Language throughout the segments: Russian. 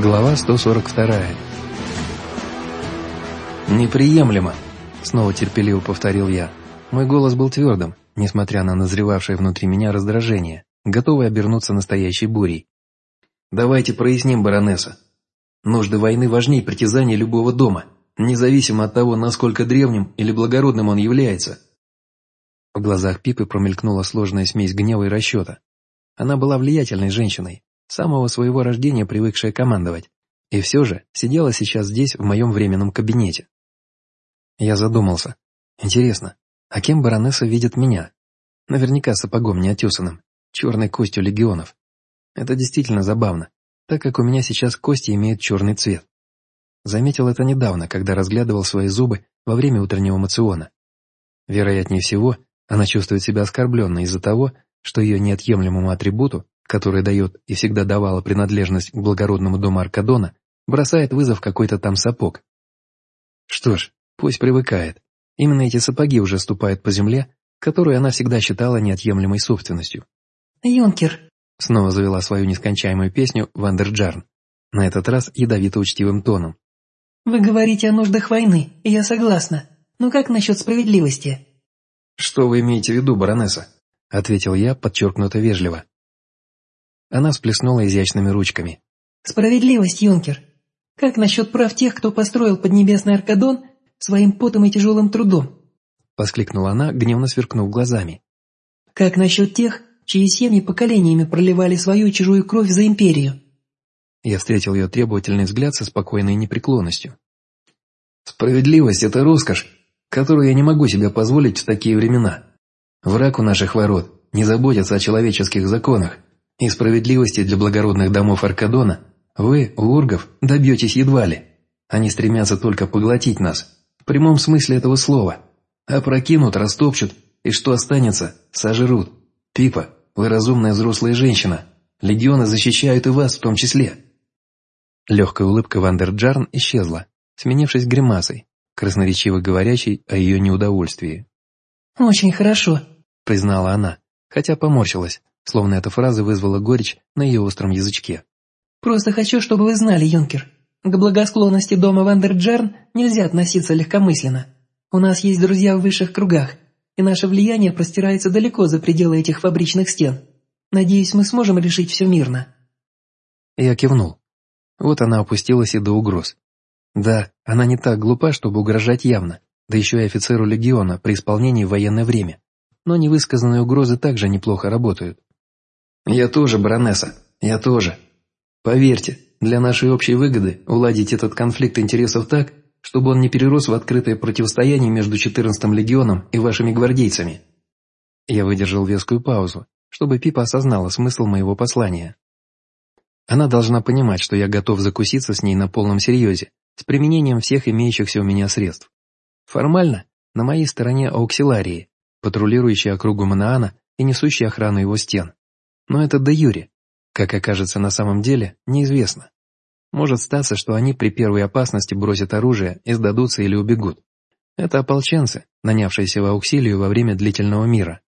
Глава 142 «Неприемлемо!» — снова терпеливо повторил я. Мой голос был твердым, несмотря на назревавшее внутри меня раздражение, готовый обернуться настоящей бурей. «Давайте проясним, баронесса. Нужды войны важнее притязаний любого дома, независимо от того, насколько древним или благородным он является». В глазах Пипы промелькнула сложная смесь гнева и расчета. Она была влиятельной женщиной, самого своего рождения привыкшая командовать, и все же сидела сейчас здесь, в моем временном кабинете. Я задумался. Интересно, а кем баронесса видит меня? Наверняка сапогом неотесанным, черной костью легионов. Это действительно забавно, так как у меня сейчас кости имеют черный цвет. Заметил это недавно, когда разглядывал свои зубы во время утреннего мациона. Вероятнее всего, она чувствует себя оскорбленной из-за того, что ее неотъемлемому атрибуту которая дает и всегда давала принадлежность к благородному дому Аркадона, бросает вызов какой-то там сапог. Что ж, пусть привыкает. Именно эти сапоги уже ступают по земле, которую она всегда считала неотъемлемой собственностью. «Юнкер!» — снова завела свою нескончаемую песню Вандерджарн, на этот раз ядовито-учтивым тоном. «Вы говорите о нуждах войны, и я согласна. Но как насчет справедливости?» «Что вы имеете в виду, баронесса?» — ответил я подчеркнуто вежливо. Она всплеснула изящными ручками. «Справедливость, юнкер. Как насчет прав тех, кто построил Поднебесный Аркадон своим потом и тяжелым трудом?» Воскликнула она, гневно сверкнув глазами. «Как насчет тех, чьи семьи поколениями проливали свою чужую кровь за империю?» Я встретил ее требовательный взгляд со спокойной непреклонностью. «Справедливость — это роскошь, которую я не могу себе позволить в такие времена. Враг у наших ворот не заботится о человеческих законах, и справедливости для благородных домов Аркадона вы, у ургов, добьетесь едва ли. Они стремятся только поглотить нас, в прямом смысле этого слова. Опрокинут, растопчут, и что останется, сожрут. Пипа, вы разумная взрослая женщина. Легионы защищают и вас в том числе. Легкая улыбка Вандерджарн исчезла, сменившись гримасой, красноречиво говорящей о ее неудовольствии. «Очень хорошо», — признала она, хотя поморщилась, словно эта фраза вызвала горечь на ее остром язычке. «Просто хочу, чтобы вы знали, юнкер, к благосклонности дома Вандерджерн нельзя относиться легкомысленно. У нас есть друзья в высших кругах, и наше влияние простирается далеко за пределы этих фабричных стен. Надеюсь, мы сможем решить все мирно». Я кивнул. Вот она опустилась и до угроз. Да, она не так глупа, чтобы угрожать явно, да еще и офицеру легиона при исполнении в военное время. Но невысказанные угрозы также неплохо работают. «Я тоже, баронесса, я тоже. Поверьте, для нашей общей выгоды уладить этот конфликт интересов так, чтобы он не перерос в открытое противостояние между 14-м легионом и вашими гвардейцами». Я выдержал вескую паузу, чтобы Пипа осознала смысл моего послания. Она должна понимать, что я готов закуситься с ней на полном серьезе, с применением всех имеющихся у меня средств. Формально, на моей стороне ауксиларии, патрулирующие округу Манаана и несущие охрану его стен. Но это до юри. Как окажется на самом деле, неизвестно. Может статься, что они при первой опасности бросят оружие и сдадутся или убегут. Это ополченцы, нанявшиеся в ауксилию во время длительного мира.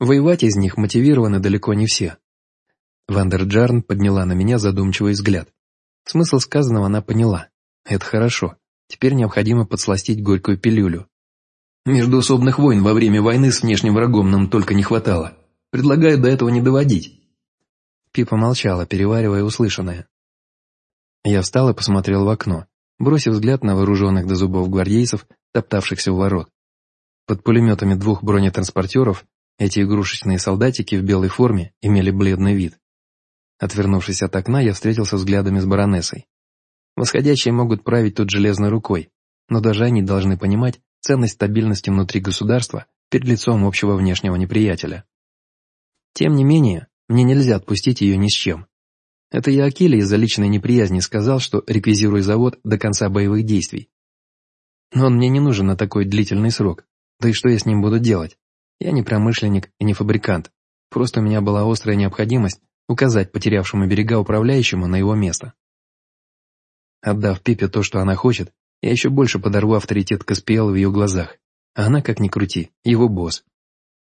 Воевать из них мотивированы далеко не все. Вандерджарн подняла на меня задумчивый взгляд. Смысл сказанного она поняла. Это хорошо. Теперь необходимо подсластить горькую пилюлю. Междуусобных войн во время войны с внешним врагом нам только не хватало. Предлагаю до этого не доводить». Пипа молчала, переваривая услышанное. Я встал и посмотрел в окно, бросив взгляд на вооруженных до зубов гвардейцев, топтавшихся у ворот. Под пулеметами двух бронетранспортеров эти игрушечные солдатики в белой форме имели бледный вид. Отвернувшись от окна, я встретился взглядами с баронессой. Восходящие могут править тут железной рукой, но даже они должны понимать ценность стабильности внутри государства перед лицом общего внешнего неприятеля. Тем не менее, мне нельзя отпустить ее ни с чем. Это я Акиле из-за личной неприязни сказал, что реквизирую завод до конца боевых действий. Но он мне не нужен на такой длительный срок. Да и что я с ним буду делать? Я не промышленник и не фабрикант. Просто у меня была острая необходимость указать потерявшему берега управляющему на его место. Отдав Пипе то, что она хочет, я еще больше подорву авторитет Каспиэла в ее глазах. А она, как ни крути, его босс.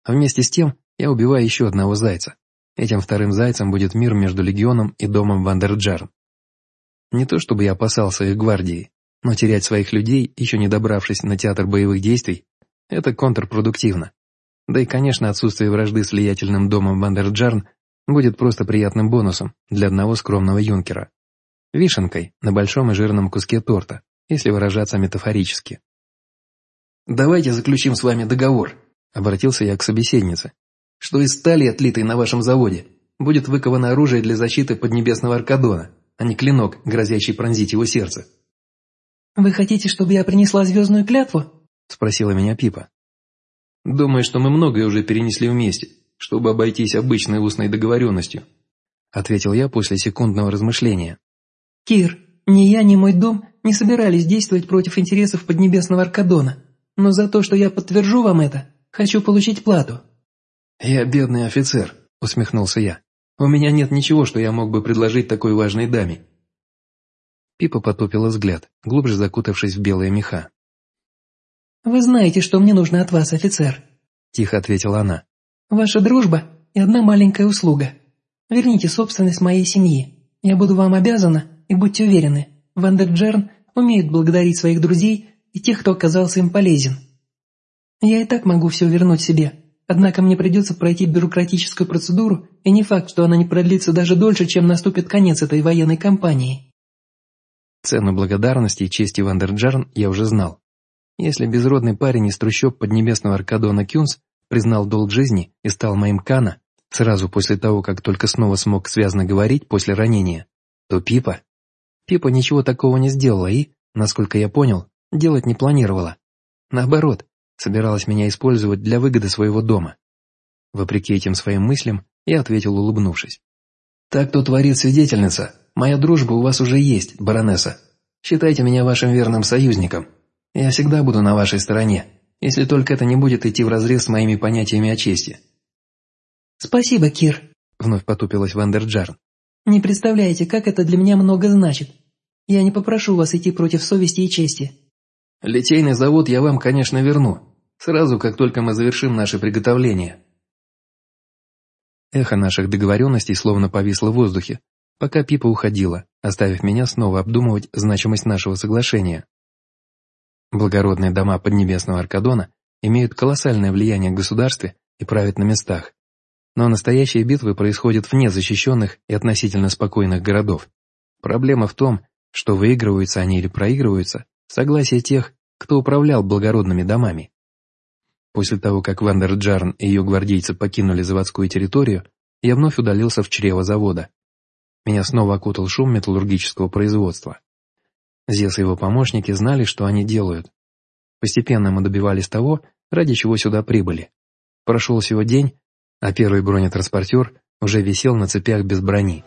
А вместе с тем я убиваю еще одного зайца. Этим вторым зайцем будет мир между Легионом и домом Вандерджарн. Не то чтобы я опасался их гвардии, но терять своих людей, еще не добравшись на театр боевых действий, это контрпродуктивно. Да и, конечно, отсутствие вражды с влиятельным домом Вандерджарн будет просто приятным бонусом для одного скромного юнкера. Вишенкой на большом и жирном куске торта, если выражаться метафорически. «Давайте заключим с вами договор», — обратился я к собеседнице, «что из стали, отлитой на вашем заводе, будет выковано оружие для защиты Поднебесного Аркадона, а не клинок, грозящий пронзить его сердце». «Вы хотите, чтобы я принесла звездную клятву?» — спросила меня Пипа. «Думаю, что мы многое уже перенесли вместе, чтобы обойтись обычной устной договоренностью», — ответил я после секундного размышления. «Кир, ни я, ни мой дом не собирались действовать против интересов Поднебесного Аркадона, но за то, что я подтвержу вам это, хочу получить плату». «Я бедный офицер», — усмехнулся я. «У меня нет ничего, что я мог бы предложить такой важной даме». Пипа потупила взгляд, глубже закутавшись в белые меха. «Вы знаете, что мне нужно от вас, офицер», – тихо ответила она. «Ваша дружба и одна маленькая услуга. Верните собственность моей семьи. Я буду вам обязана, и будьте уверены, Вандерджерн умеет благодарить своих друзей и тех, кто оказался им полезен. Я и так могу все вернуть себе, однако мне придется пройти бюрократическую процедуру, и не факт, что она не продлится даже дольше, чем наступит конец этой военной кампании». Цену благодарности и чести Вандерджерн я уже знал. Если безродный парень из трущоб поднебесного Аркадона Кюнс признал долг жизни и стал моим Кана, сразу после того, как только снова смог связно говорить после ранения, то Пипа... Пипа ничего такого не сделала и, насколько я понял, делать не планировала. Наоборот, собиралась меня использовать для выгоды своего дома. Вопреки этим своим мыслям, я ответил, улыбнувшись. «Так то творит свидетельница. Моя дружба у вас уже есть, баронесса. Считайте меня вашим верным союзником». Я всегда буду на вашей стороне, если только это не будет идти вразрез с моими понятиями о чести». «Спасибо, Кир», — вновь потупилась Вандерджарн. «Не представляете, как это для меня много значит. Я не попрошу вас идти против совести и чести». «Литейный завод я вам, конечно, верну, сразу, как только мы завершим наши приготовления». Эхо наших договоренностей словно повисло в воздухе, пока Пипа уходила, оставив меня снова обдумывать значимость нашего соглашения. Благородные дома Поднебесного Аркадона имеют колоссальное влияние в государстве и правят на местах. Но настоящие битвы происходят вне защищенных и относительно спокойных городов. Проблема в том, что выигрываются они или проигрываются согласие тех, кто управлял благородными домами. После того, как Вандер Джарн и ее гвардейцы покинули заводскую территорию, я вновь удалился в чрево завода. Меня снова окутал шум металлургического производства. Зес и его помощники знали, что они делают. Постепенно мы добивались того, ради чего сюда прибыли. Прошел всего день, а первый бронетранспортер уже висел на цепях без брони.